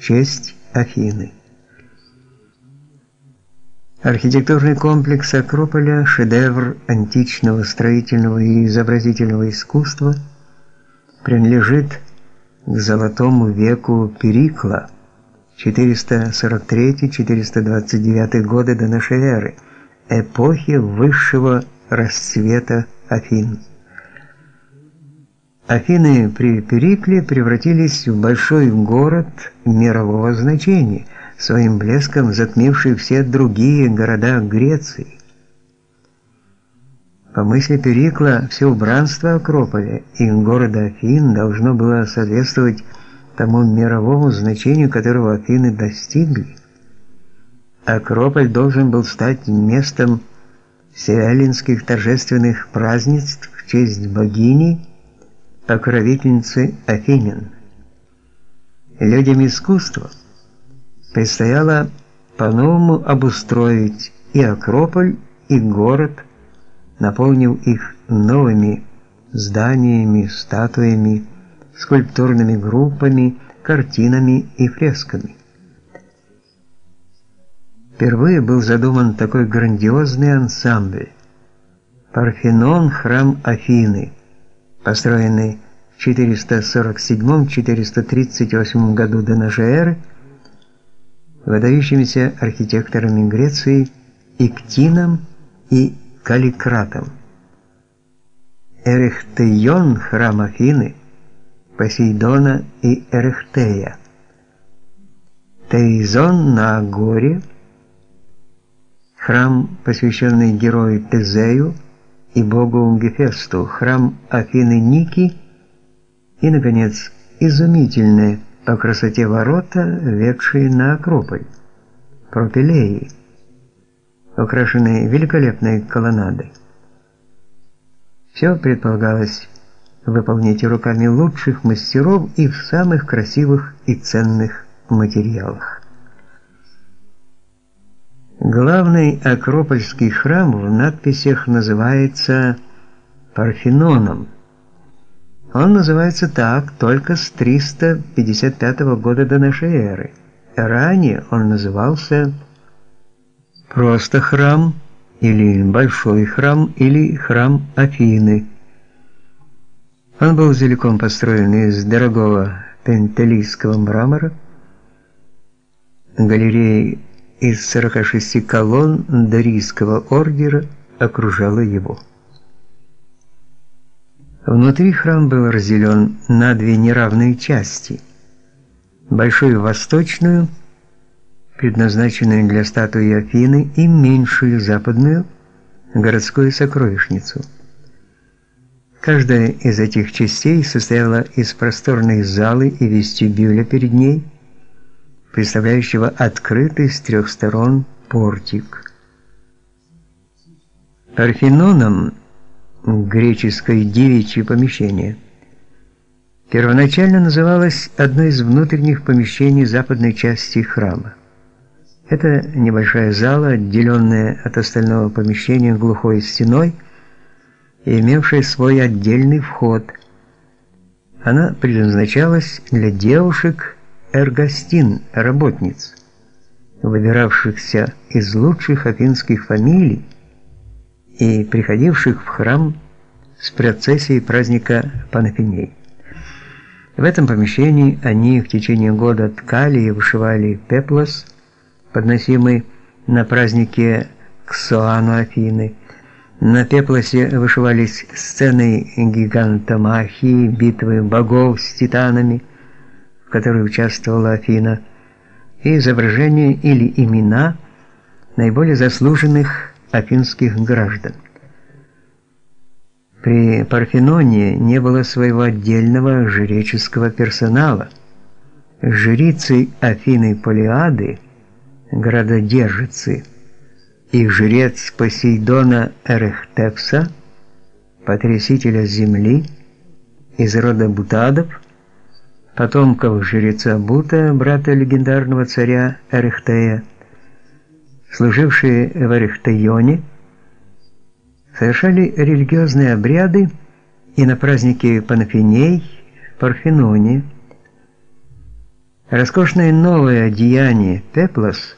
честь Афины. Архитектурный комплекс Акрополя – шедевр античного строительного и изобразительного искусства, принадлежит к золотому веку Перикла 443-429 годы до нашей эры, эпохи высшего расцвета Афин. Афины при Перикле превратились в большой город мирового значения – своим блеском затмивший все другие города Греции. По мысли Перикла, все убранство Акрополя и города Афин должно было соответствовать тому мировому значению, которого Афины достигли. Акрополь должен был стать местом сеэллинских торжественных празднеств в честь богини, покровительницы Афинян. Людям искусства – предстояло по-новому обустроить и Акрополь, и город, наполнив их новыми зданиями, статуями, скульптурными группами, картинами и фресками. Впервые был задуман такой грандиозный ансамбль. Парфенон храм Афины, построенный в 447-438 году до нашей эры, выдающимися архитекторами Греции Иктином и Каликратом. Эрехтейон, храм Афины, Посейдона и Эрехтея. Тейзон на горе, храм, посвященный герою Тезею и богу Гефесту, храм Афины Ники и, наконец, изумительное по красоте ворота, ведшие на Акрополь, пропилеи, украшенные великолепной колоннадой. Все предполагалось выполнить руками лучших мастеров и в самых красивых и ценных материалах. Главный Акропольский храм в надписях называется Парфеноном – он называется так только с 355 года до нашей эры. Ранее он назывался просто храм или большой храм или храм Афины. Он был целиком построен из дорогого пентелийского мрамора. Галерея из 46 колонн Дарийского ордера окружала его. Внутри храм был разделен на две неравные части. Большую восточную, предназначенную для статуи Афины, и меньшую западную, городскую сокровищницу. Каждая из этих частей состояла из просторной залы и вестибюля перед ней, представляющего открытый с трех сторон портик. Парфеноном греческое девичье помещение. Первоначально называлось одно из внутренних помещений западной части храма. Это небольшая зала, отделенная от остального помещения глухой стеной и имевшая свой отдельный вход. Она предназначалась для девушек эргостин, работниц, выбиравшихся из лучших афинских фамилий и приходивших в храм с процессией праздника Панафиней. В этом помещении они в течение года ткали и вышивали пеплос, подносимый на празднике к Соану Афины. На пеплосе вышивались сцены гигантомахии, битвы богов с титанами, в которой участвовала Афина, и изображения или имена наиболее заслуженных афинских граждан. При Парфеноне не было своего отдельного жреческого персонала. Жрицей Афины Полиады, градодержицы, и жрец Посейдона Эрехтепса, потрясителя земли, из рода Бутадов, потомков жреца Бута, брата легендарного царя Эрехтея, служившие в Эрехтеоне, совершали религиозные обряды и на празднике Панафиней Парфеноне. Роскошное новое одеяние «Пеплос»